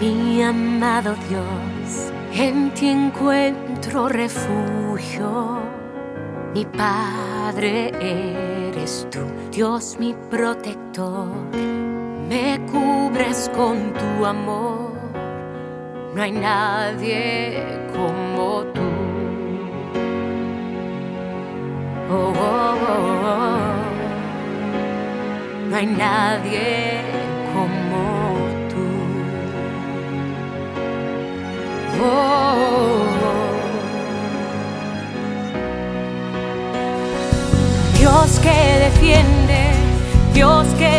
Mi amado Dios, en ti encuentro refugio. Mi Padre eres tú, Dios mi protector. Me cubres con tu amor, no hay nadie como tú. Oh, oh, oh, oh, oh. no hay nadie Dios que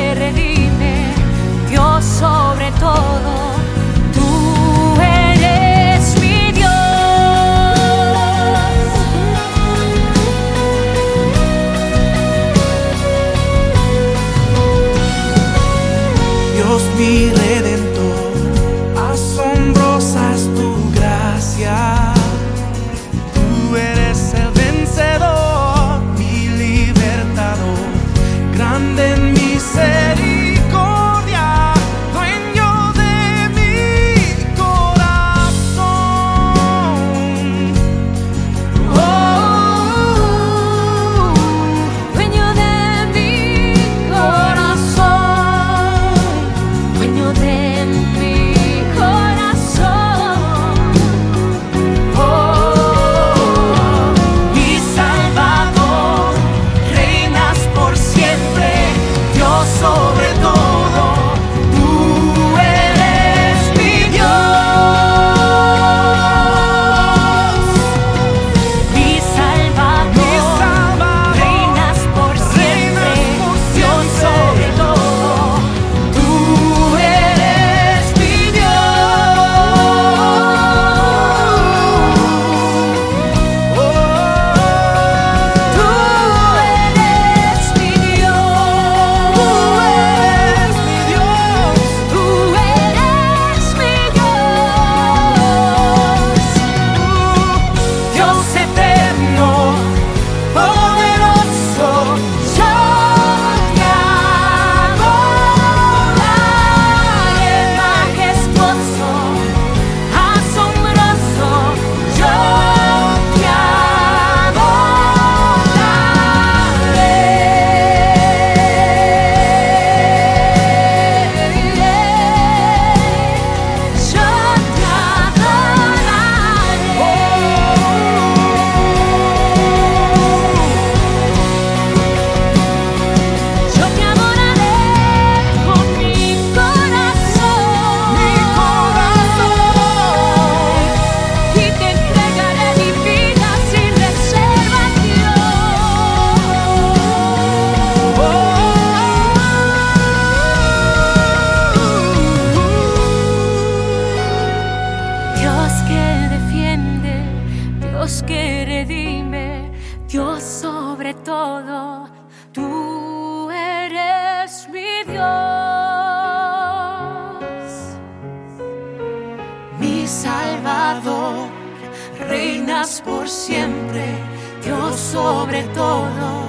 sobre todo. Tú eres mi Dios, mi Salvador, reinas por siempre, Dios sobre todo.